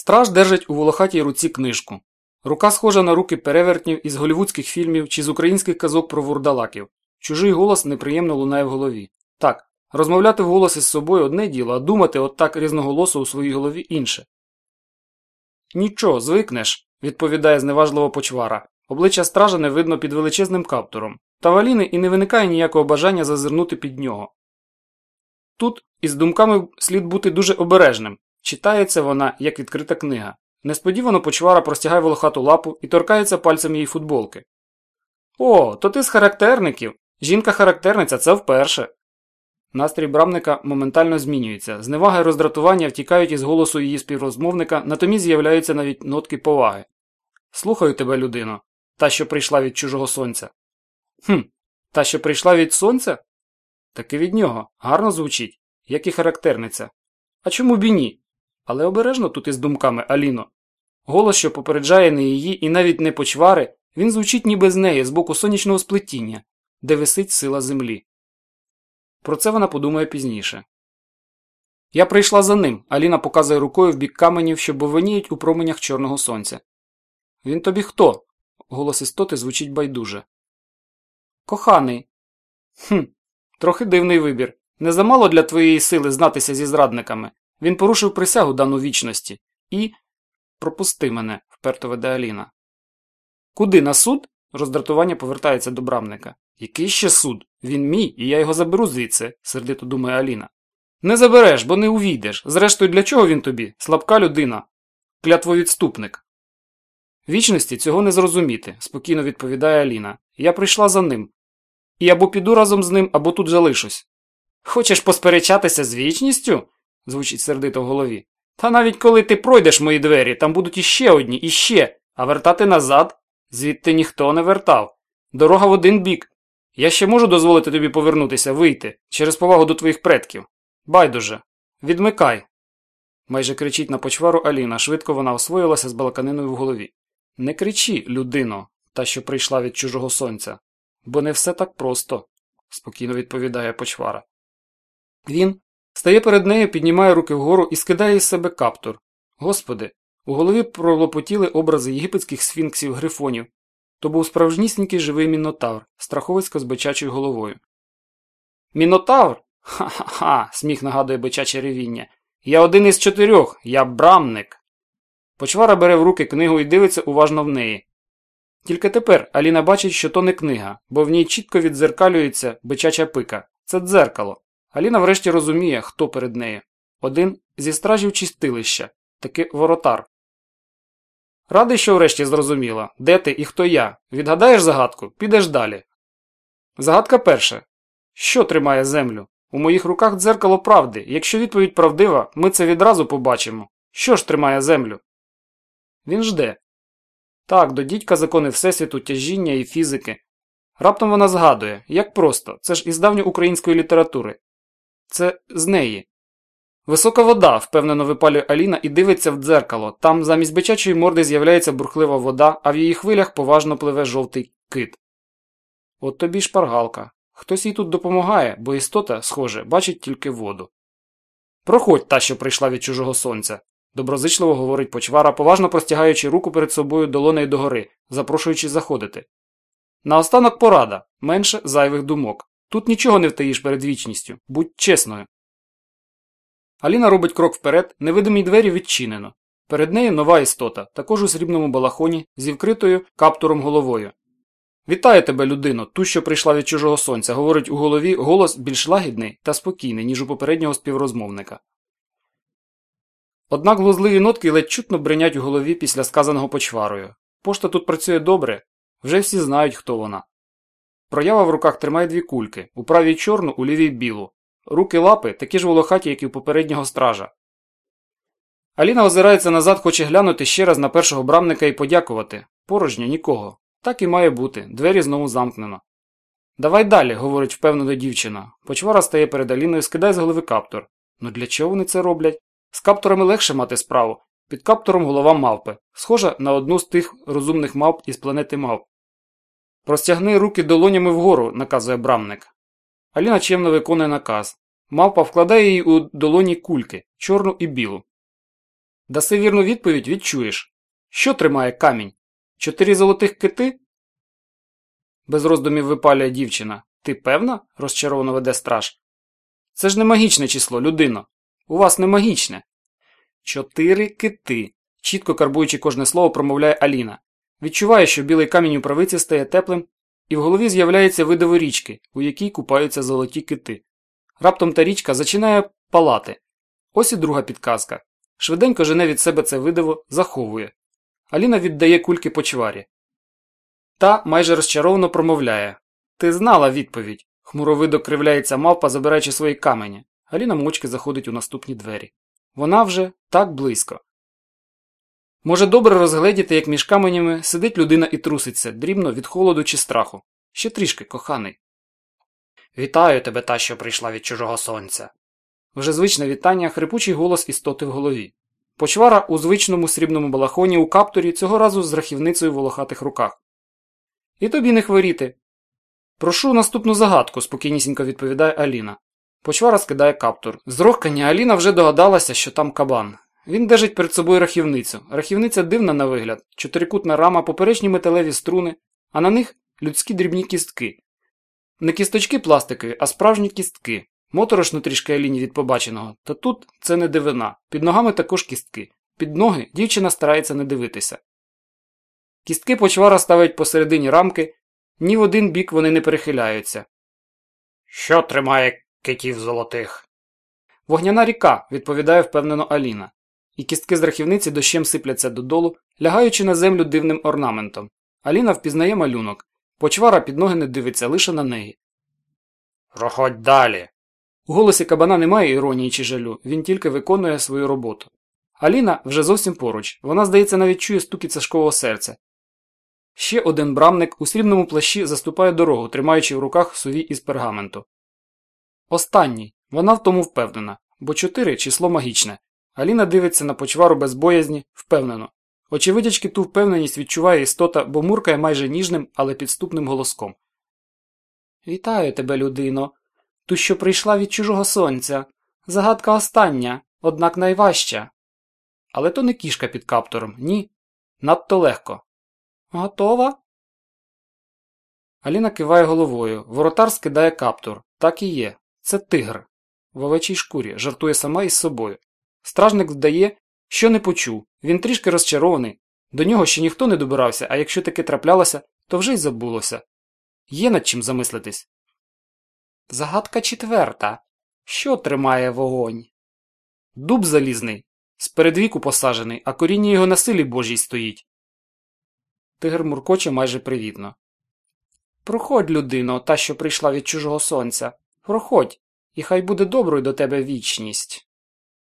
Страж держить у волохатій руці книжку. Рука схожа на руки перевертнів із голівудських фільмів чи з українських казок про вурдалаків. Чужий голос неприємно лунає в голові. Так, розмовляти вголос із собою одне діло, а думати отак різноголосо у своїй голові інше. Нічого, звикнеш, відповідає зневажливо почвара. Обличчя стража не видно під величезним каптуром. Та валіни і не виникає ніякого бажання зазирнути під нього. Тут із думками слід бути дуже обережним. Читається вона, як відкрита книга. Несподівано почвара простягає волохату лапу і торкається пальцем її футболки. О, то ти з характерників. Жінка-характерниця це вперше. Настрій брамника моментально змінюється. Зневага і роздратування втікають із голосу її співрозмовника, натомість з'являються навіть нотки поваги. Слухаю тебе, людино, та, що прийшла від чужого сонця. Хм, та, що прийшла від сонця? Таки від нього. Гарно звучить, як і характерниця. А чому б і ні? Але обережно тут із думками Аліно. Голос, що попереджає не її і навіть не почвари, він звучить ніби з неї, з боку сонячного сплетіння, де висить сила землі. Про це вона подумає пізніше. Я прийшла за ним, Аліна показує рукою в бік каменів, що бовеніють у променях чорного сонця. Він тобі хто? Голос істоти звучить байдуже. Коханий. Хм, трохи дивний вибір. Не замало для твоєї сили знатися зі зрадниками. Він порушив присягу дану вічності. І. Пропусти мене, вперто веде Аліна. Куди на суд? Роздратування повертається до брамника. Який ще суд? Він мій, і я його заберу звідси, сердито думає Аліна. Не забереш, бо не увійдеш. Зрештою, для чого він тобі? Слабка людина. Клятвовідступник. Вічності цього не зрозуміти, спокійно відповідає Аліна. Я прийшла за ним. І або піду разом з ним, або тут залишусь. Хочеш посперечатися з вічністю? Звучить сердито в голові. Та навіть коли ти пройдеш мої двері, там будуть іще одні, іще, а вертати назад звідти ніхто не вертав. Дорога в один бік. Я ще можу дозволити тобі повернутися, вийти, через повагу до твоїх предків. Байдуже, відмикай. Майже кричить на почвару Аліна, швидко вона освоїлася з балаканиною в голові. Не кричи, людино, та що прийшла від чужого сонця, бо не все так просто, спокійно відповідає почвара. Він стає перед нею, піднімає руки вгору і скидає із себе каптур. Господи, у голові пролопотіли образи єгипетських сфінксів грифонів. То був справжнісінький живий мінотавр, страховисько з бичачою головою. Мінотавр? Ха-ха-ха, сміх нагадує бичаче ревіння. Я один із чотирьох, я брамник. Почвара бере в руки книгу і дивиться уважно в неї. Тільки тепер Аліна бачить, що то не книга, бо в ній чітко віддзеркалюється бичача пика. Це дзеркало. Аліна врешті розуміє, хто перед нею. Один зі стражів чистилища, таки воротар. Радий, що врешті зрозуміла, де ти і хто я. Відгадаєш загадку, підеш далі. Загадка перша. Що тримає землю? У моїх руках дзеркало правди. Якщо відповідь правдива, ми це відразу побачимо. Що ж тримає землю? Він жде. Так, до дідька закони Всесвіту, тяжіння і фізики. Раптом вона згадує, як просто, це ж із давньоукраїнської літератури. Це з неї. Висока вода, впевнено випалює Аліна і дивиться в дзеркало. Там замість бичачої морди з'являється бурхлива вода, а в її хвилях поважно пливе жовтий кит. От тобі шпаргалка. Хтось їй тут допомагає, бо істота, схоже, бачить тільки воду. Проходь та, що прийшла від чужого сонця, доброзичливо говорить почвара, поважно простягаючи руку перед собою долонею догори, запрошуючи заходити. Наостанок порада менше зайвих думок. Тут нічого не втаїш перед вічністю, будь чесною. Аліна робить крок вперед, невидимі двері відчинено. Перед нею нова істота, також у срібному балахоні, зі вкритою каптуром головою. Вітаю тебе, людино, ту, що прийшла від чужого сонця, говорить у голові голос більш лагідний та спокійний, ніж у попереднього співрозмовника. Однак глузливі нотки ледь чутно бринять у голові після сказаного почварою. Пошта тут працює добре, вже всі знають, хто вона. Проява в руках тримає дві кульки, у правій чорну, у лівій білу. Руки лапи такі ж волохаті, як і у попереднього стража. Аліна озирається назад, хоче глянути ще раз на першого брамника і подякувати. Порожньо нікого. Так і має бути, двері знову замкнено. Давай далі, говорить впевнена дівчина. Почвара стає перед Аліною, скидає з голови каптор. Ну для чого вони це роблять? З каптурами легше мати справу. Під каптуром голова мавпи, схожа на одну з тих розумних мавп із планети мавп. Простягни руки долонями вгору, наказує брамник. Аліна чемно виконує наказ. Мавпа вкладає їй у долоні кульки, чорну і білу. Даси вірну відповідь відчуєш. Що тримає камінь? Чотири золотих кити? Без роздумів випалює дівчина. Ти певна? розчаровано веде страж. Це ж не магічне число, людино. У вас не магічне. Чотири кити. Чітко карбуючи кожне слово, промовляє Аліна. Відчуває, що білий камінь у правиці стає теплим, і в голові з'являється видиво річки, у якій купаються золоті кити. Раптом та річка зачинає палати. Ось і друга підказка. Швиденько жене від себе це видиво, заховує. Аліна віддає кульки почварі. Та майже розчаровано промовляє Ти знала відповідь. Хмуровидо кривляється мавпа, забираючи свої камені. Аліна мовчки заходить у наступні двері. Вона вже так близько. Може добре розгледіти, як між каменями сидить людина і труситься, дрібно від холоду чи страху. Ще трішки, коханий. Вітаю тебе, та, що прийшла від чужого сонця. Вже звичне вітання, хрипучий голос істоти в голові. Почвара у звичному срібному балахоні у каптурі цього разу з рахівницею в волохатих руках. І тобі не хворіти. Прошу наступну загадку, спокійнісінько відповідає Аліна. Почвара скидає каптур. З рохкання Аліна вже догадалася, що там кабан. Він держить перед собою рахівницю. Рахівниця дивна на вигляд, чотирикутна рама, поперечні металеві струни, а на них людські дрібні кістки. Не кісточки пластикові, а справжні кістки. Моторошно трішки Аліні від побаченого, та тут це не дивина. Під ногами також кістки. Під ноги дівчина старається не дивитися. Кістки почвара ставить посередині рамки, ні в один бік вони не перехиляються. Що тримає китів золотих? Вогняна ріка, відповідає впевнено Аліна, і кістки з рахівниці дощем сипляться додолу, лягаючи на землю дивним орнаментом. Аліна впізнає малюнок. Почвара під ноги не дивиться лише на неї. Проходь далі. У голосі кабана немає іронії чи жалю, він тільки виконує свою роботу. Аліна вже зовсім поруч, вона, здається, навіть чує стуки цяжкого серця. Ще один брамник у срібному плащі заступає дорогу, тримаючи в руках суві із пергаменту. Останній. Вона в тому впевнена, бо чотири число магічне. Аліна дивиться на почвару без боязні, впевнено. Очевидячки ту впевненість відчуває істота, бо муркає майже ніжним, але підступним голоском. Вітаю тебе, людино. Ту, що прийшла від чужого сонця. Загадка остання, однак найважча. Але то не кішка під каптуром, ні. Надто легко. Готова? Аліна киває головою. Воротар скидає каптур. Так і є. Це тигр. В овечій шкурі, жартує сама із собою. Стражник вдає, що не почув. Він трішки розчарований. До нього ще ніхто не добирався, а якщо таки траплялося, то вже й забулося. Є над чим замислитись. Загадка четверта. Що тримає вогонь? Дуб залізний, з передвіку посаджений, а коріння його на силі божій стоїть. Тигр муркоче майже привітно. Проходь, людино, та, що прийшла від чужого сонця. Проходь, і хай буде доброю до тебе вічність.